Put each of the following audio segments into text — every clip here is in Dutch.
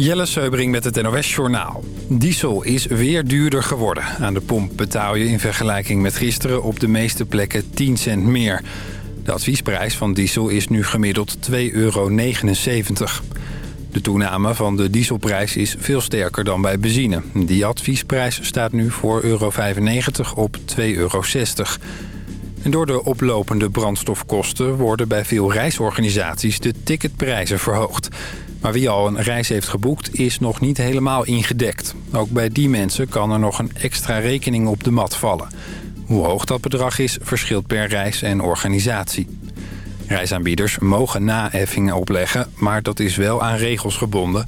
Jelle Seubering met het NOS Journaal. Diesel is weer duurder geworden. Aan de pomp betaal je in vergelijking met gisteren op de meeste plekken 10 cent meer. De adviesprijs van diesel is nu gemiddeld 2,79 euro. De toename van de dieselprijs is veel sterker dan bij benzine. Die adviesprijs staat nu voor euro 95 op 2,60 euro. En door de oplopende brandstofkosten worden bij veel reisorganisaties de ticketprijzen verhoogd. Maar wie al een reis heeft geboekt is nog niet helemaal ingedekt. Ook bij die mensen kan er nog een extra rekening op de mat vallen. Hoe hoog dat bedrag is, verschilt per reis en organisatie. Reisaanbieders mogen naheffingen opleggen, maar dat is wel aan regels gebonden.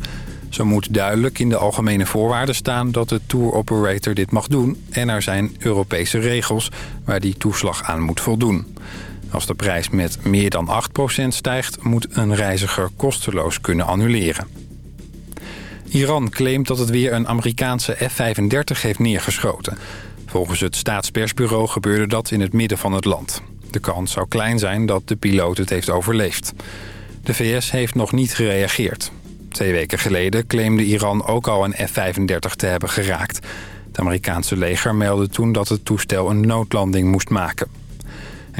Zo moet duidelijk in de algemene voorwaarden staan dat de tour operator dit mag doen... en er zijn Europese regels waar die toeslag aan moet voldoen. Als de prijs met meer dan 8% stijgt... moet een reiziger kosteloos kunnen annuleren. Iran claimt dat het weer een Amerikaanse F-35 heeft neergeschoten. Volgens het staatspersbureau gebeurde dat in het midden van het land. De kans zou klein zijn dat de piloot het heeft overleefd. De VS heeft nog niet gereageerd. Twee weken geleden claimde Iran ook al een F-35 te hebben geraakt. Het Amerikaanse leger meldde toen dat het toestel een noodlanding moest maken.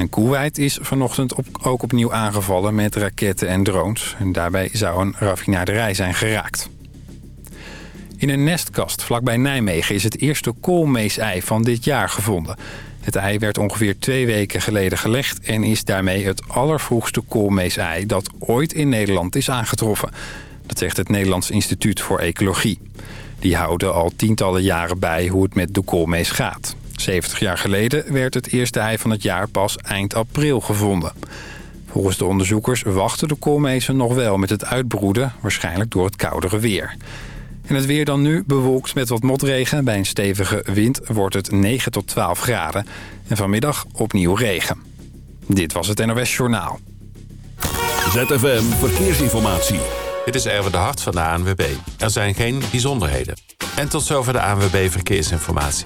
En is vanochtend ook opnieuw aangevallen met raketten en drones. En daarbij zou een raffinaderij zijn geraakt. In een nestkast vlakbij Nijmegen is het eerste koolmeesei van dit jaar gevonden. Het ei werd ongeveer twee weken geleden gelegd... en is daarmee het allervroegste koolmeesei dat ooit in Nederland is aangetroffen. Dat zegt het Nederlands Instituut voor Ecologie. Die houden al tientallen jaren bij hoe het met de koolmees gaat. 70 jaar geleden werd het eerste ei van het jaar pas eind april gevonden. Volgens de onderzoekers wachten de koolmezen nog wel met het uitbroeden... waarschijnlijk door het koudere weer. En het weer dan nu bewolkt met wat motregen. Bij een stevige wind wordt het 9 tot 12 graden. En vanmiddag opnieuw regen. Dit was het NOS Journaal. ZFM Verkeersinformatie. Dit is Erwin de Hart van de ANWB. Er zijn geen bijzonderheden. En tot zover de ANWB Verkeersinformatie.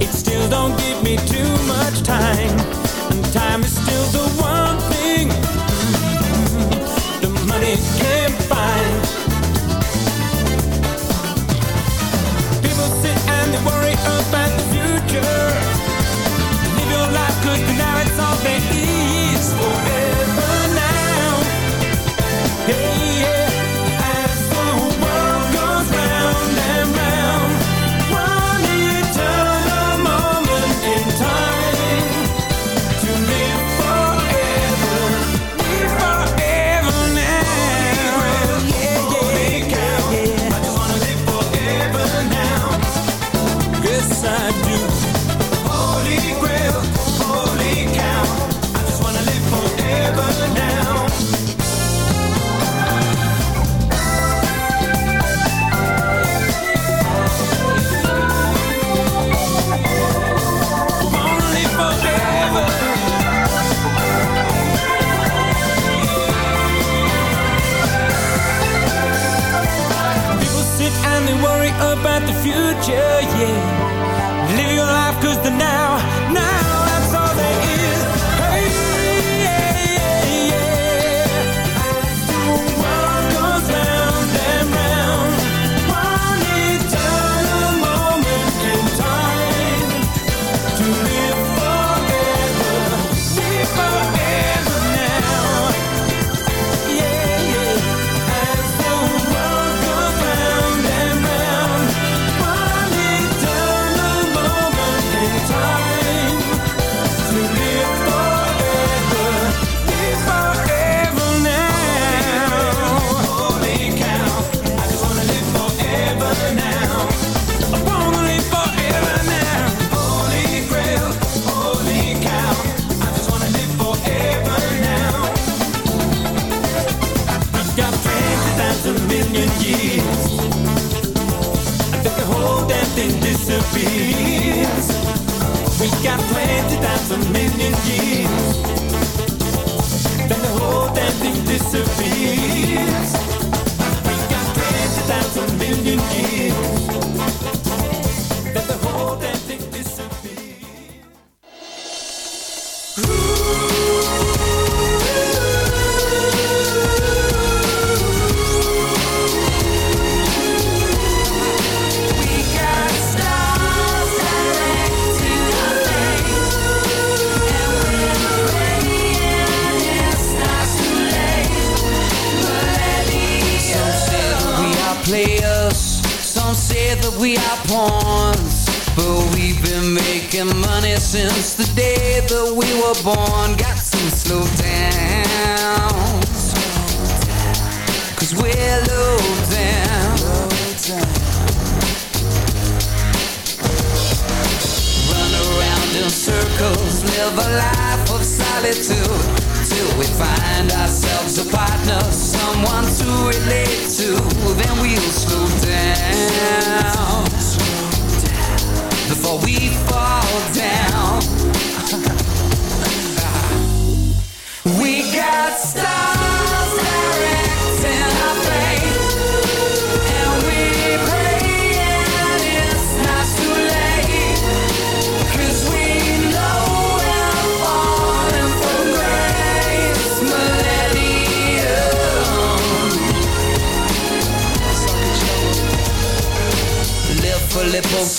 It still don't give me future, yeah. Live your life, cause the now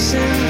listen.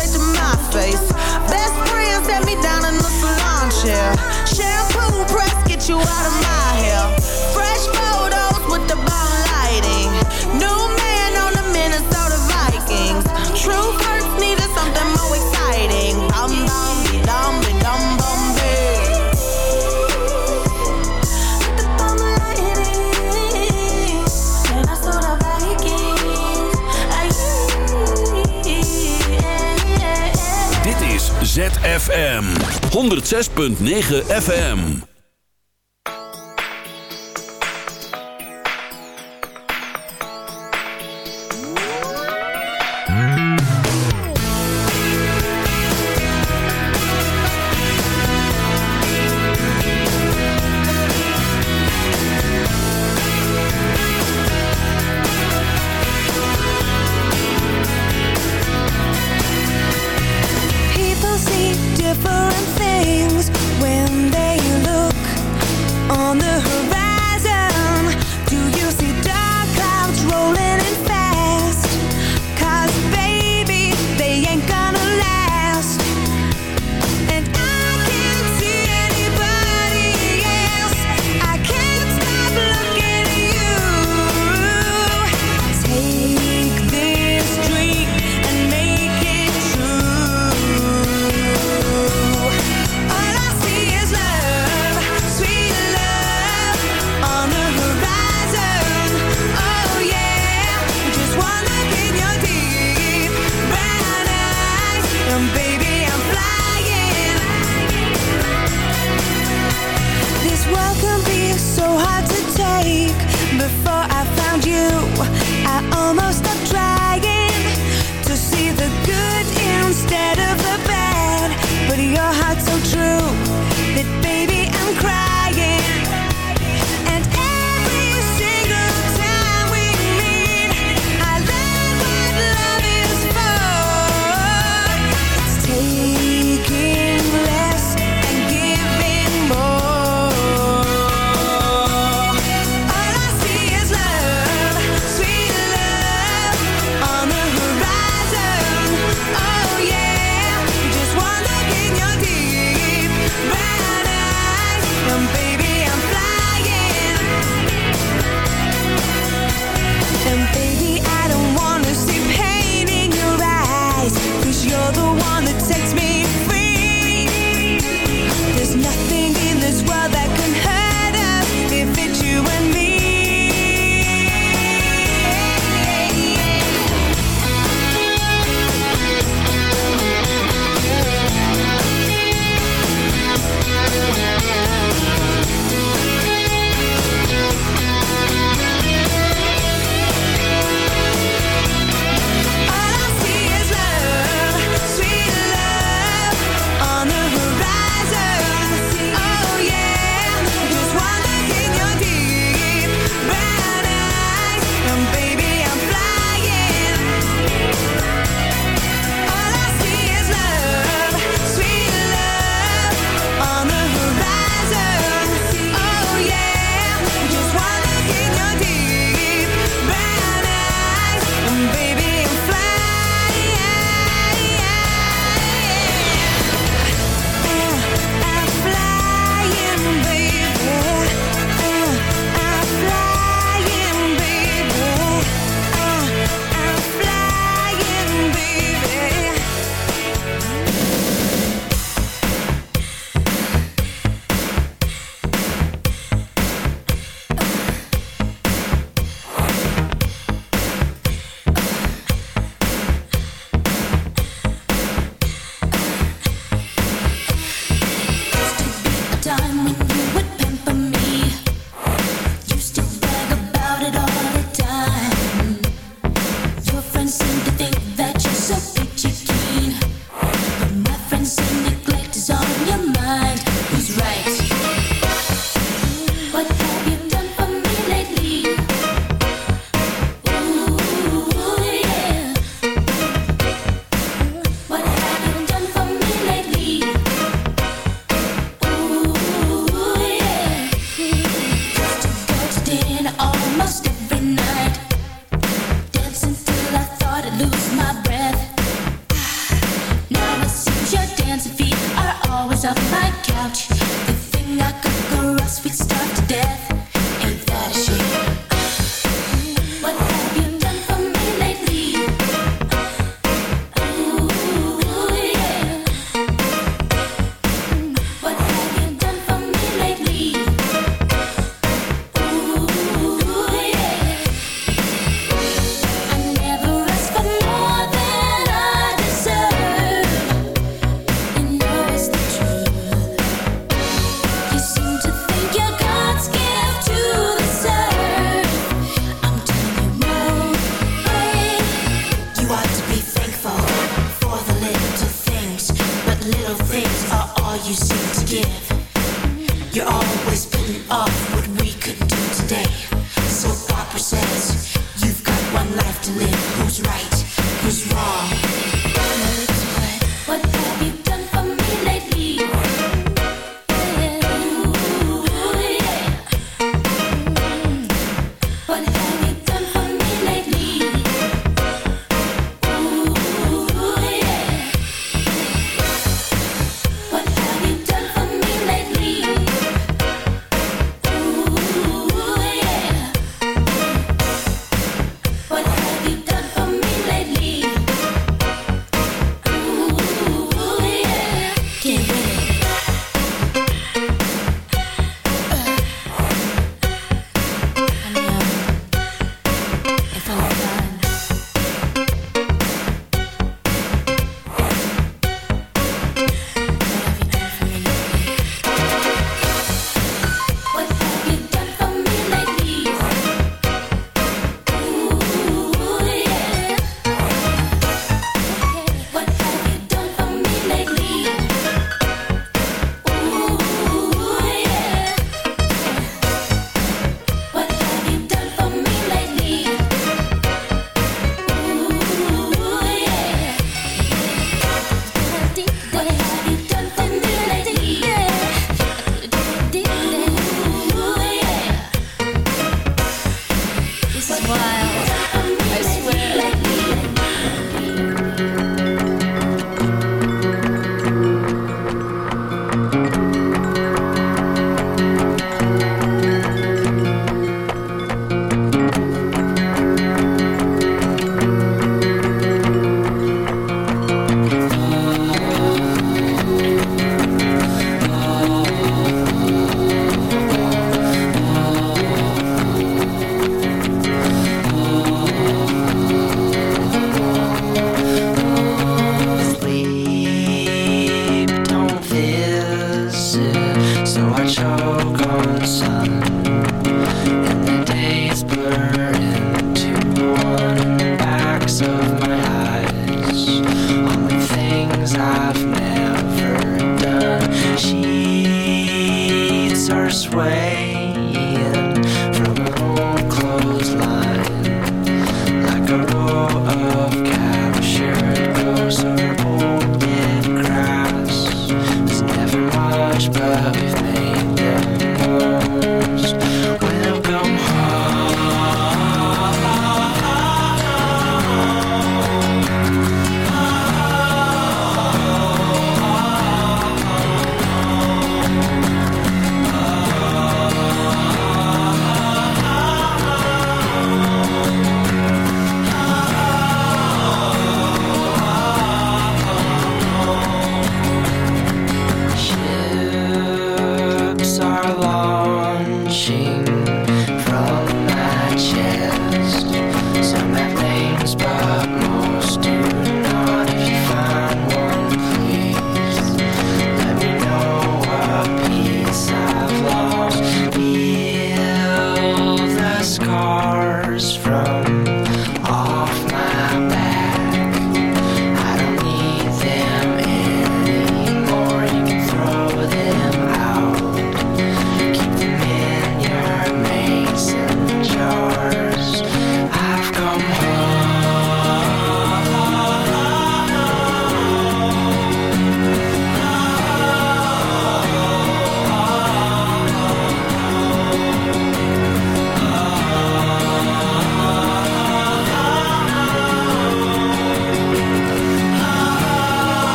ZFM 106.9 FM.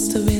Must have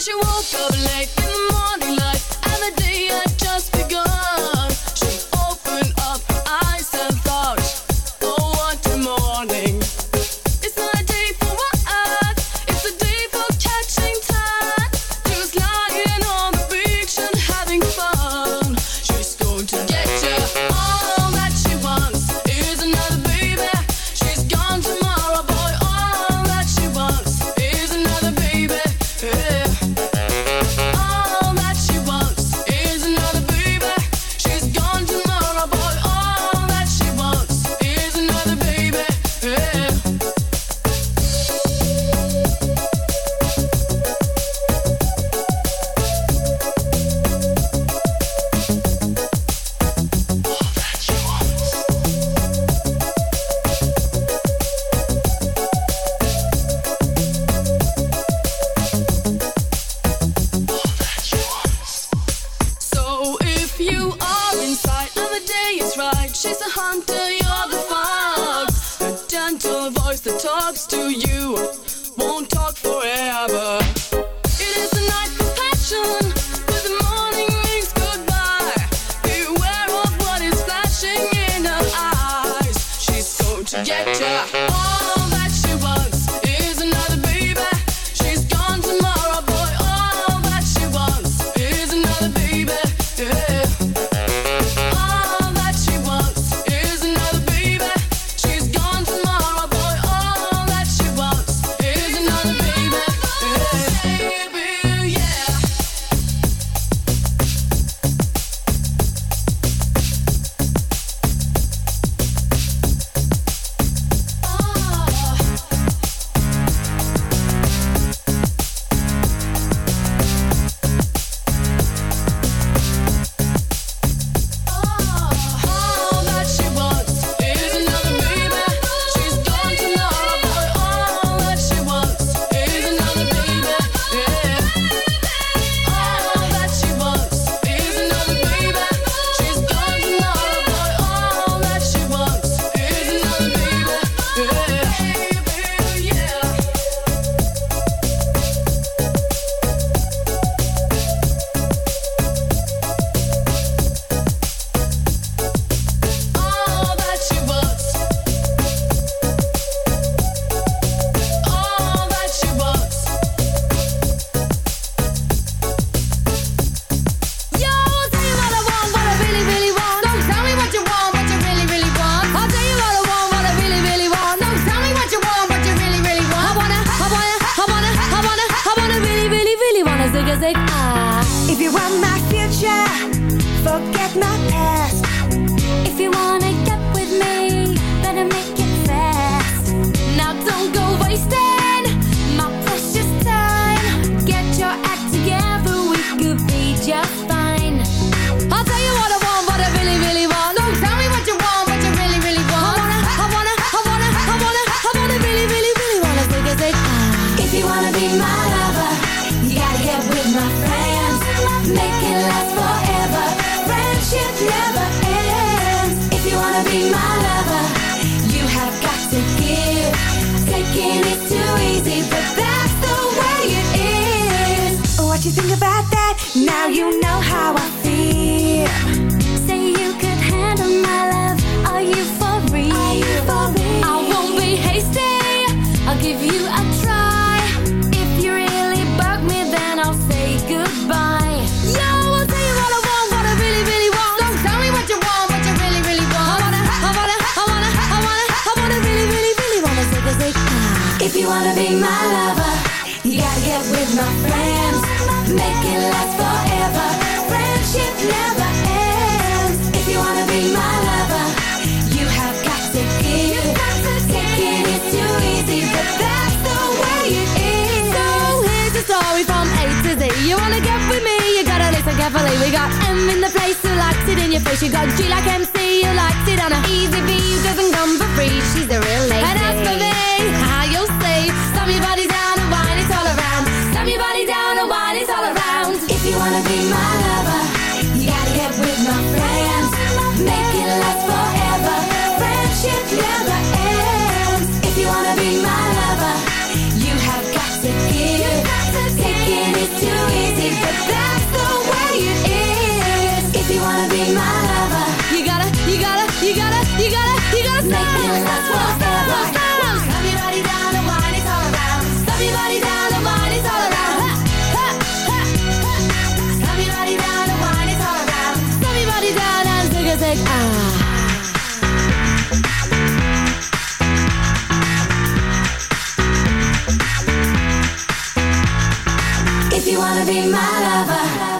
Cause you woke up Now you know how I feel. Say you could handle my love. Are you for real? You for real? I won't be hasty. I'll give you a try. If you really bug me, then I'll say goodbye. Yo, I'll tell you what I want, what I really, really want. Don't tell me what you want, what you really, really want. I wanna, I wanna, I wanna, I wanna, I wanna really, really, really wanna say this. Like, ah. If you wanna be my lover, you gotta get with my friends. Make it last We got M in the place who likes it in your face. You got G like MC who likes it on a easy V who doesn't come for free. She's the real lady. And as for me, If you wanna be my lover.